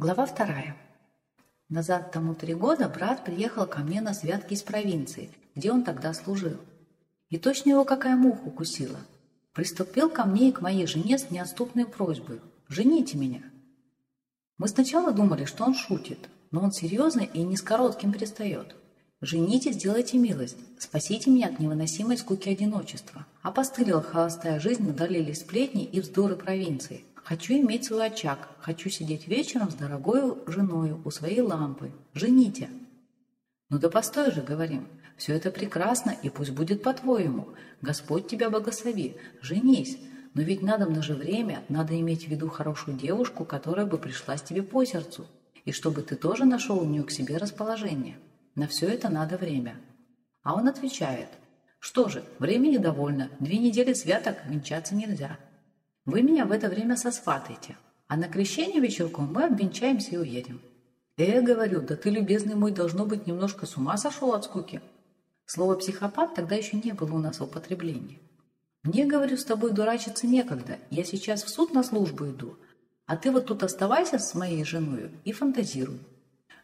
Глава вторая. Назад тому три года брат приехал ко мне на святки из провинции, где он тогда служил. И точно его какая муха укусила. Приступил ко мне и к моей жене с неотступной просьбой «Жените меня». Мы сначала думали, что он шутит, но он серьезный и не с коротким перестает. «Жените, сделайте милость, спасите меня от невыносимой скуки одиночества». Опостылила холостая жизнь, надолели сплетни и вздоры провинции. Хочу иметь свой очаг, хочу сидеть вечером с дорогой женой у своей лампы. Жените. Ну да постой же, говорим. Все это прекрасно, и пусть будет по-твоему. Господь тебя благослови. Женись. Но ведь надо на же время, надо иметь в виду хорошую девушку, которая бы пришлась тебе по сердцу. И чтобы ты тоже нашел у нее к себе расположение. На все это надо время. А он отвечает. Что же, времени довольно. Две недели святок венчаться нельзя. Вы меня в это время сосватаете, а на крещение вечерком мы обвенчаемся и уедем. Э, говорю, да ты, любезный мой, должно быть, немножко с ума сошел от скуки. Слово «психопат» тогда еще не было у нас в употреблении. Мне, говорю, с тобой дурачиться некогда, я сейчас в суд на службу иду, а ты вот тут оставайся с моей женой и фантазируй.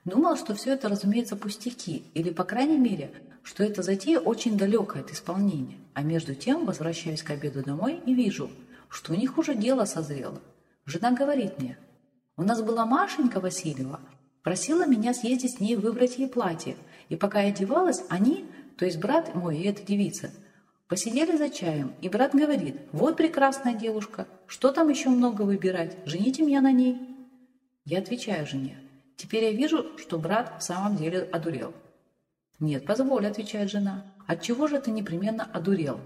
Думал, что все это, разумеется, пустяки, или, по крайней мере, что эта затея очень далекая от исполнения. А между тем возвращаюсь к обеду домой и вижу – что у них уже дело созрело. Жена говорит мне, у нас была Машенька Васильева, просила меня съездить с ней выбрать ей платье, и пока я одевалась, они, то есть брат мой и эта девица, посидели за чаем, и брат говорит, вот прекрасная девушка, что там еще много выбирать, жените меня на ней. Я отвечаю жене, теперь я вижу, что брат в самом деле одурел. «Нет, позволь», — отвечает жена. «Отчего же ты непременно одурел?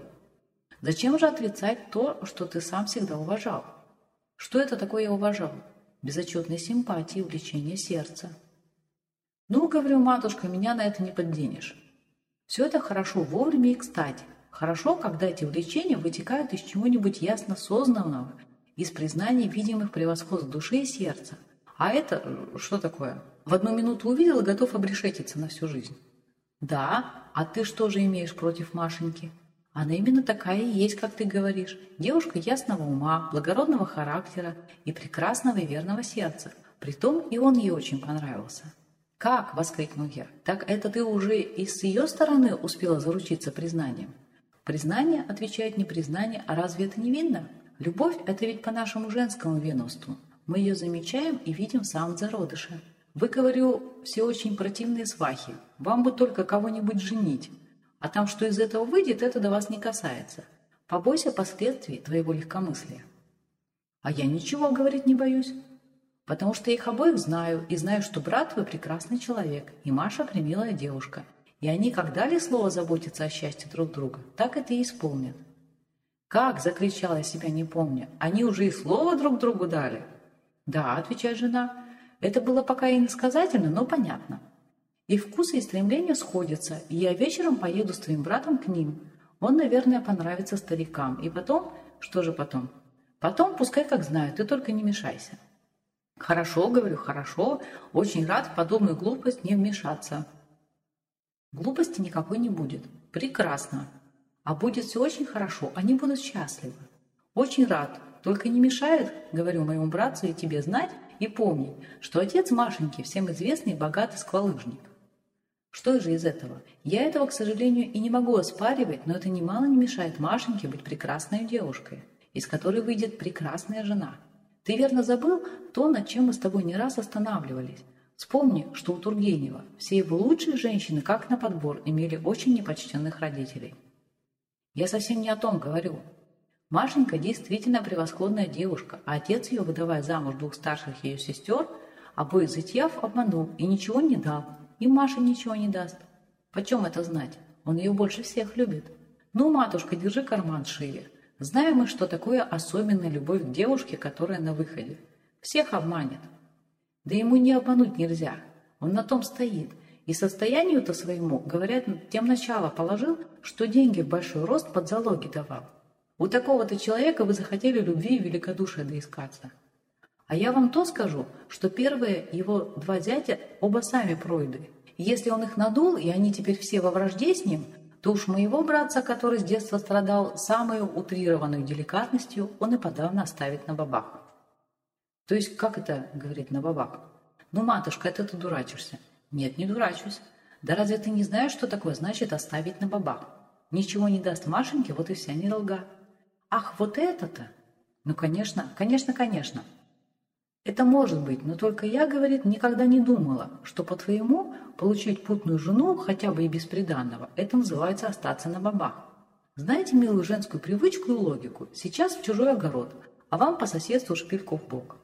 Зачем же отрицать то, что ты сам всегда уважал? Что это такое я уважал? Безотчетной симпатии, увлечения сердца. Ну, говорю, матушка, меня на это не подденешь. Все это хорошо вовремя и кстати. Хорошо, когда эти увлечения вытекают из чего-нибудь ясно сознанного, из признания видимых превосходств души и сердца. А это что такое? В одну минуту увидел и готов обрешетиться на всю жизнь. Да, а ты что же имеешь против Машеньки? Она именно такая и есть, как ты говоришь. Девушка ясного ума, благородного характера и прекрасного и верного сердца. Притом и он ей очень понравился. «Как?» – воскликнул я. «Так это ты уже и с ее стороны успела заручиться признанием?» «Признание, – отвечает не признание, а разве это не видно? Любовь – это ведь по нашему женскому веносту. Мы ее замечаем и видим в самом зародыше. Вы, говорю, все очень противные свахи. Вам бы только кого-нибудь женить. А там, что из этого выйдет, это до вас не касается. Побойся последствий твоего легкомыслия. А я ничего говорить не боюсь, потому что их обоих знаю, и знаю, что брат твой прекрасный человек, и Маша примилая девушка. И они, как дали слово заботиться о счастье друг друга, так это и исполнят. «Как?» – закричала я себя, не помня. «Они уже и слово друг другу дали?» «Да», – отвечает жена. «Это было пока и иносказательно, но понятно. И вкусы и стремления сходятся, и я вечером поеду с твоим братом к ним. Он, наверное, понравится старикам. И потом... Что же потом? Потом пускай как знают, ты только не мешайся. Хорошо, говорю, хорошо. Очень рад в подобную глупость не вмешаться. Глупости никакой не будет. Прекрасно. А будет все очень хорошо, они будут счастливы. Очень рад. Только не мешает, говорю моему братцу и тебе знать и помнить, что отец Машеньки всем известный богатый сквалыжник. Что же из этого? Я этого, к сожалению, и не могу оспаривать, но это немало не мешает Машеньке быть прекрасной девушкой, из которой выйдет прекрасная жена. Ты верно забыл то, над чем мы с тобой не раз останавливались. Вспомни, что у Тургенева все его лучшие женщины, как на подбор, имели очень непочтенных родителей. Я совсем не о том говорю. Машенька действительно превосходная девушка, а отец ее, выдавая замуж двух старших ее сестер, обоих зятьев обманул и ничего не дал, и Маша ничего не даст. Почем это знать? Он ее больше всех любит. Ну, матушка, держи карман шире. Знаем мы, что такое особенная любовь к девушке, которая на выходе. Всех обманет. Да ему не обмануть нельзя. Он на том стоит. И состоянию-то своему, говорят, тем начало положил, что деньги в большой рост под залоги давал. У такого-то человека вы захотели любви и великодушия доискаться. А я вам то скажу, что первые его два зятя оба сами пройды. если он их надул, и они теперь все во вражде с ним, то уж моего братца, который с детства страдал самой утрированной деликатностью, он и подавно оставит на бабах. То есть, как это, говорит, на бабах? Ну, матушка, это ты дурачишься. Нет, не дурачусь. Да разве ты не знаешь, что такое значит оставить на бабах? Ничего не даст Машеньке, вот и вся недолга. Ах, вот это-то! Ну, конечно, конечно, конечно. Это может быть, но только я, говорит, никогда не думала, что по-твоему получить путную жену, хотя бы и бесприданного, это называется остаться на бабах. Знаете милую женскую привычку и логику? Сейчас в чужой огород, а вам по соседству шпильку в бок.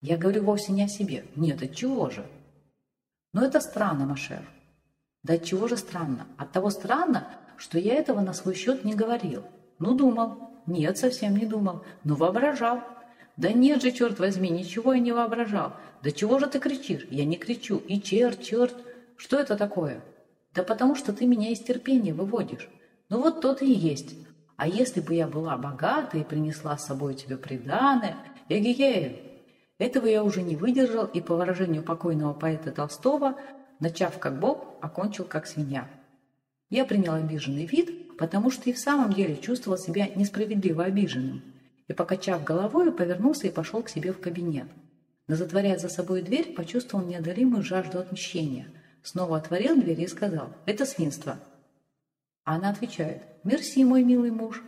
Я говорю вовсе не о себе. Нет, от чего же? Но это странно, Машер. Да от чего же странно? От того странно, что я этого на свой счет не говорил. Ну, думал. Нет, совсем не думал. Но воображал. Да нет же, черт возьми, ничего я не воображал. Да чего же ты кричишь? Я не кричу. И черт, черт. Что это такое? Да потому что ты меня из терпения выводишь. Ну вот тот и есть. А если бы я была богата и принесла с собой тебе приданое, эге Этого я уже не выдержал и, по выражению покойного поэта Толстого, начав как бог, окончил как свинья. Я принял обиженный вид, потому что и в самом деле чувствовал себя несправедливо обиженным и, покачав головой, повернулся и пошел к себе в кабинет. Но, затворяя за собой дверь, почувствовал неодолимую жажду отмщения. Снова отворил дверь и сказал «Это свинство». Она отвечает «Мерси, мой милый муж».